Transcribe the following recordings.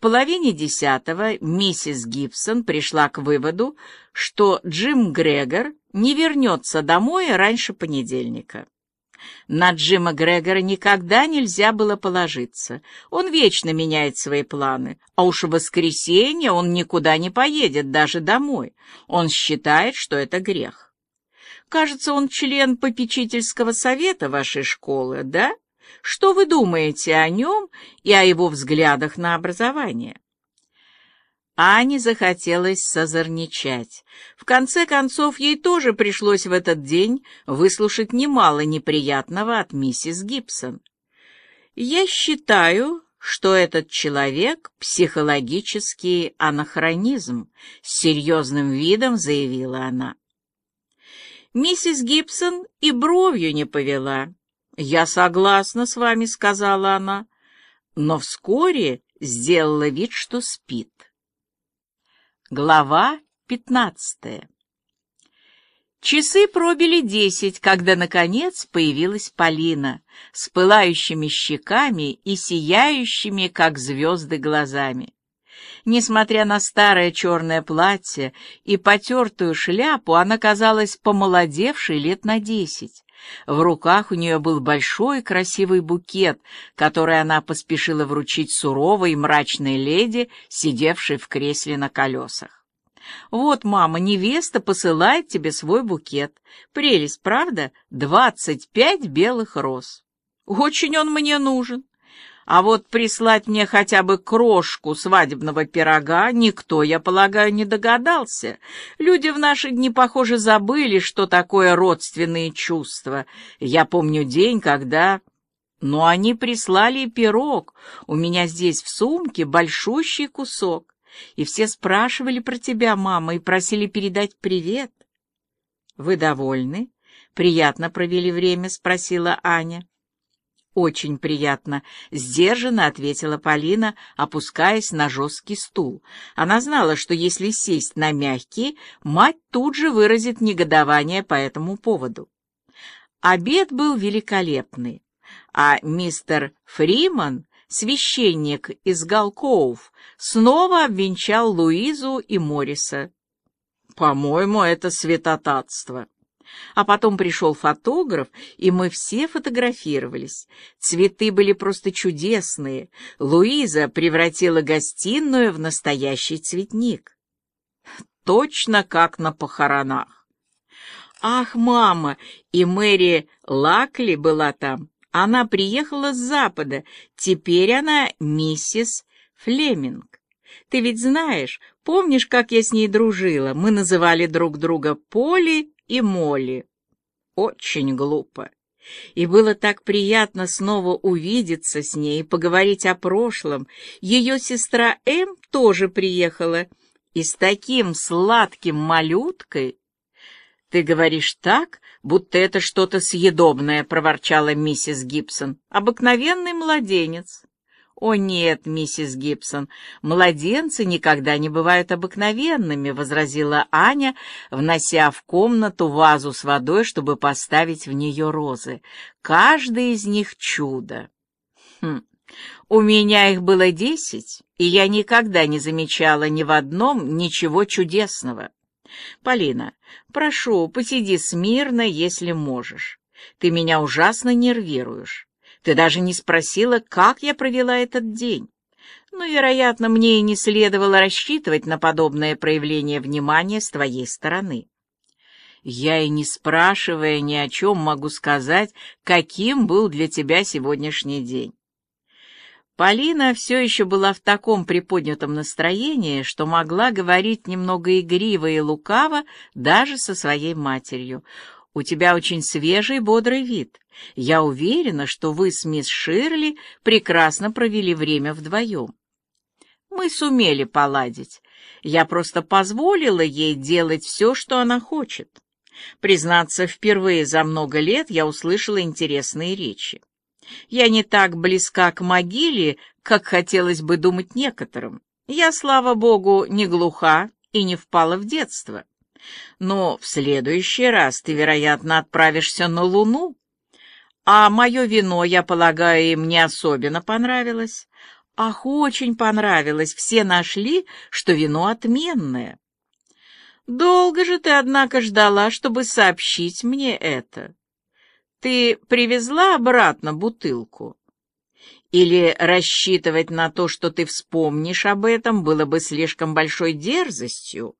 половине десятого миссис Гибсон пришла к выводу, что Джим Грегор не вернется домой раньше понедельника. На Джима Грегора никогда нельзя было положиться. Он вечно меняет свои планы, а уж в воскресенье он никуда не поедет, даже домой. Он считает, что это грех. Кажется, он член попечительского совета вашей школы, да? Что вы думаете о нем и о его взглядах на образование? Ане захотелось созорничать. В конце концов, ей тоже пришлось в этот день выслушать немало неприятного от миссис Гибсон. «Я считаю, что этот человек — психологический анахронизм», — с серьезным видом заявила она. Миссис Гибсон и бровью не повела. «Я согласна с вами», — сказала она, но вскоре сделала вид, что спит. Глава пятнадцатая Часы пробили десять, когда, наконец, появилась Полина с пылающими щеками и сияющими, как звезды, глазами. Несмотря на старое черное платье и потертую шляпу, она казалась помолодевшей лет на десять. В руках у нее был большой красивый букет, который она поспешила вручить суровой мрачной леди, сидевшей в кресле на колесах. «Вот, мама, невеста посылает тебе свой букет. Прелесть, правда? Двадцать пять белых роз. Очень он мне нужен. А вот прислать мне хотя бы крошку свадебного пирога никто, я полагаю, не догадался. Люди в наши дни, похоже, забыли, что такое родственные чувства. Я помню день, когда... Но они прислали пирог. У меня здесь в сумке большущий кусок. И все спрашивали про тебя, мама, и просили передать привет. — Вы довольны? Приятно провели время? — спросила Аня. «Очень приятно», — сдержанно ответила Полина, опускаясь на жесткий стул. Она знала, что если сесть на мягкий, мать тут же выразит негодование по этому поводу. Обед был великолепный, а мистер Фриман, священник из Галкоув, снова обвенчал Луизу и Мориса. «По-моему, это святотатство», а потом пришел фотограф, и мы все фотографировались. Цветы были просто чудесные. Луиза превратила гостиную в настоящий цветник. Точно как на похоронах. Ах, мама, и Мэри Лакли была там. Она приехала с запада. Теперь она миссис Флеминг. Ты ведь знаешь, помнишь, как я с ней дружила? Мы называли друг друга Поли и Молли. Очень глупо. И было так приятно снова увидеться с ней поговорить о прошлом. Ее сестра Эм тоже приехала. И с таким сладким малюткой... «Ты говоришь так, будто это что-то съедобное», — проворчала миссис Гибсон. «Обыкновенный младенец». «О нет, миссис Гибсон, младенцы никогда не бывают обыкновенными», — возразила Аня, внося в комнату вазу с водой, чтобы поставить в нее розы. «Каждый из них чудо». «Хм, у меня их было десять, и я никогда не замечала ни в одном ничего чудесного. Полина, прошу, посиди смирно, если можешь. Ты меня ужасно нервируешь. Ты даже не спросила, как я провела этот день. Ну, вероятно, мне и не следовало рассчитывать на подобное проявление внимания с твоей стороны. Я и не спрашивая ни о чем могу сказать, каким был для тебя сегодняшний день. Полина все еще была в таком приподнятом настроении, что могла говорить немного игриво и лукаво даже со своей матерью. «У тебя очень свежий, бодрый вид. Я уверена, что вы с мисс Ширли прекрасно провели время вдвоем. Мы сумели поладить. Я просто позволила ей делать все, что она хочет. Признаться, впервые за много лет я услышала интересные речи. Я не так близка к могиле, как хотелось бы думать некоторым. Я, слава богу, не глуха и не впала в детство. Но в следующий раз ты, вероятно, отправишься на Луну, а мое вино, я полагаю, им не особенно понравилось. Ах, очень понравилось, все нашли, что вино отменное. Долго же ты, однако, ждала, чтобы сообщить мне это. Ты привезла обратно бутылку? Или рассчитывать на то, что ты вспомнишь об этом, было бы слишком большой дерзостью?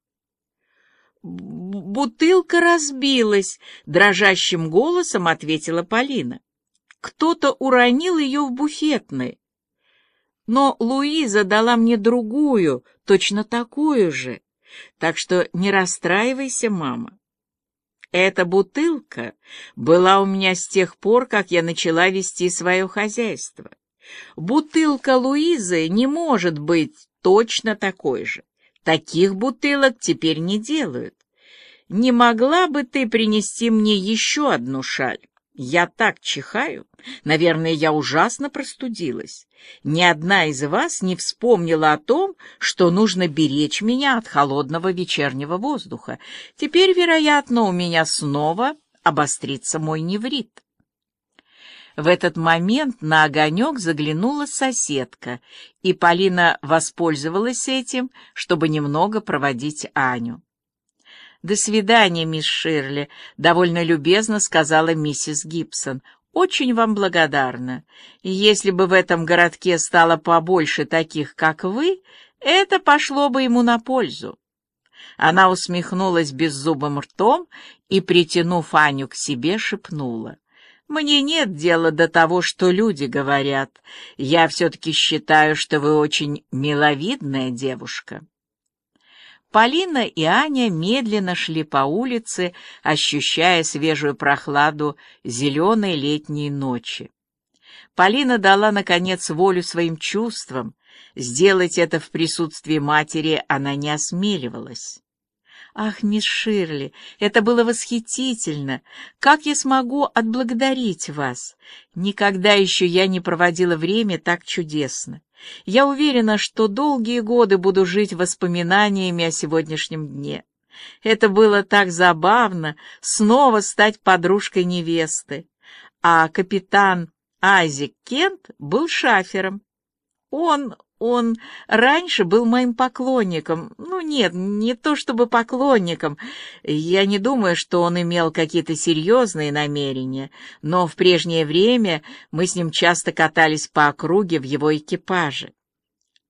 «Бутылка разбилась», — дрожащим голосом ответила Полина. «Кто-то уронил ее в буфетной. Но Луиза дала мне другую, точно такую же. Так что не расстраивайся, мама. Эта бутылка была у меня с тех пор, как я начала вести свое хозяйство. Бутылка Луизы не может быть точно такой же. Таких бутылок теперь не делают. Не могла бы ты принести мне еще одну шаль? Я так чихаю. Наверное, я ужасно простудилась. Ни одна из вас не вспомнила о том, что нужно беречь меня от холодного вечернего воздуха. Теперь, вероятно, у меня снова обострится мой неврит. В этот момент на огонек заглянула соседка, и Полина воспользовалась этим, чтобы немного проводить Аню. «До свидания, мисс Ширли», — довольно любезно сказала миссис Гибсон. «Очень вам благодарна. Если бы в этом городке стало побольше таких, как вы, это пошло бы ему на пользу». Она усмехнулась беззубым ртом и, притянув Аню к себе, шепнула. Мне нет дела до того, что люди говорят. Я все-таки считаю, что вы очень миловидная девушка. Полина и Аня медленно шли по улице, ощущая свежую прохладу зеленой летней ночи. Полина дала, наконец, волю своим чувствам. Сделать это в присутствии матери она не осмеливалась. Ах, мисс Ширли, это было восхитительно! Как я смогу отблагодарить вас? Никогда еще я не проводила время так чудесно. Я уверена, что долгие годы буду жить воспоминаниями о сегодняшнем дне. Это было так забавно снова стать подружкой невесты. А капитан Айзек Кент был шафером. Он он раньше был моим поклонником. Ну нет, не то чтобы поклонником. Я не думаю, что он имел какие-то серьезные намерения, но в прежнее время мы с ним часто катались по округе в его экипаже.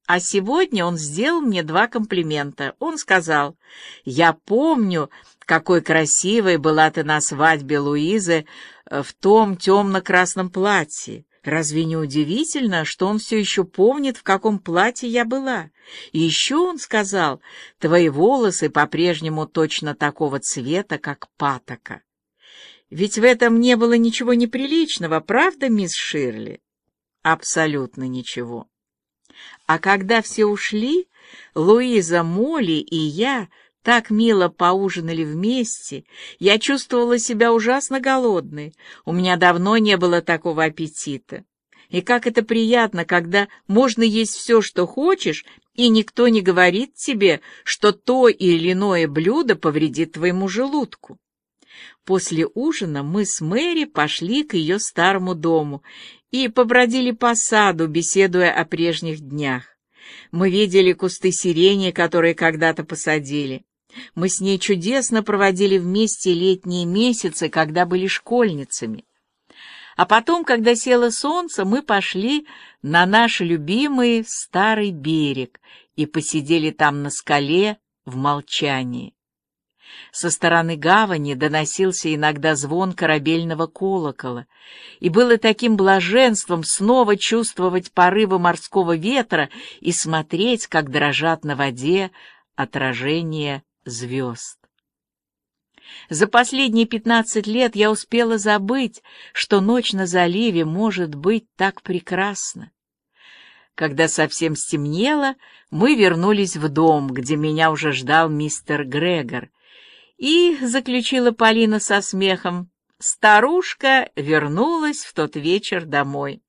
А сегодня он сделал мне два комплимента. Он сказал, «Я помню, какой красивой была ты на свадьбе Луизы в том темно-красном платье. Разве не удивительно, что он все еще помнит, в каком платье я была? И еще он сказал, твои волосы по-прежнему точно такого цвета, как патока. Ведь в этом не было ничего неприличного, правда, мисс Ширли? Абсолютно ничего. А когда все ушли, Луиза, Молли и я так мило поужинали вместе. Я чувствовала себя ужасно голодной. У меня давно не было такого аппетита. И как это приятно, когда можно есть все, что хочешь, и никто не говорит тебе, что то или иное блюдо повредит твоему желудку. После ужина мы с Мэри пошли к ее старому дому и побродили по саду, беседуя о прежних днях. Мы видели кусты сирени, которые когда-то посадили. Мы с ней чудесно проводили вместе летние месяцы, когда были школьницами. А потом, когда село солнце, мы пошли на наш любимый старый берег и посидели там на скале в молчании. Со стороны гавани доносился иногда звон корабельного колокола, и было таким блаженством снова чувствовать порывы морского ветра и смотреть, как дрожат на воде отражения звезд. За последние пятнадцать лет я успела забыть, что ночь на заливе может быть так прекрасна. Когда совсем стемнело, мы вернулись в дом, где меня уже ждал мистер Грегор, и, заключила Полина со смехом, старушка вернулась в тот вечер домой.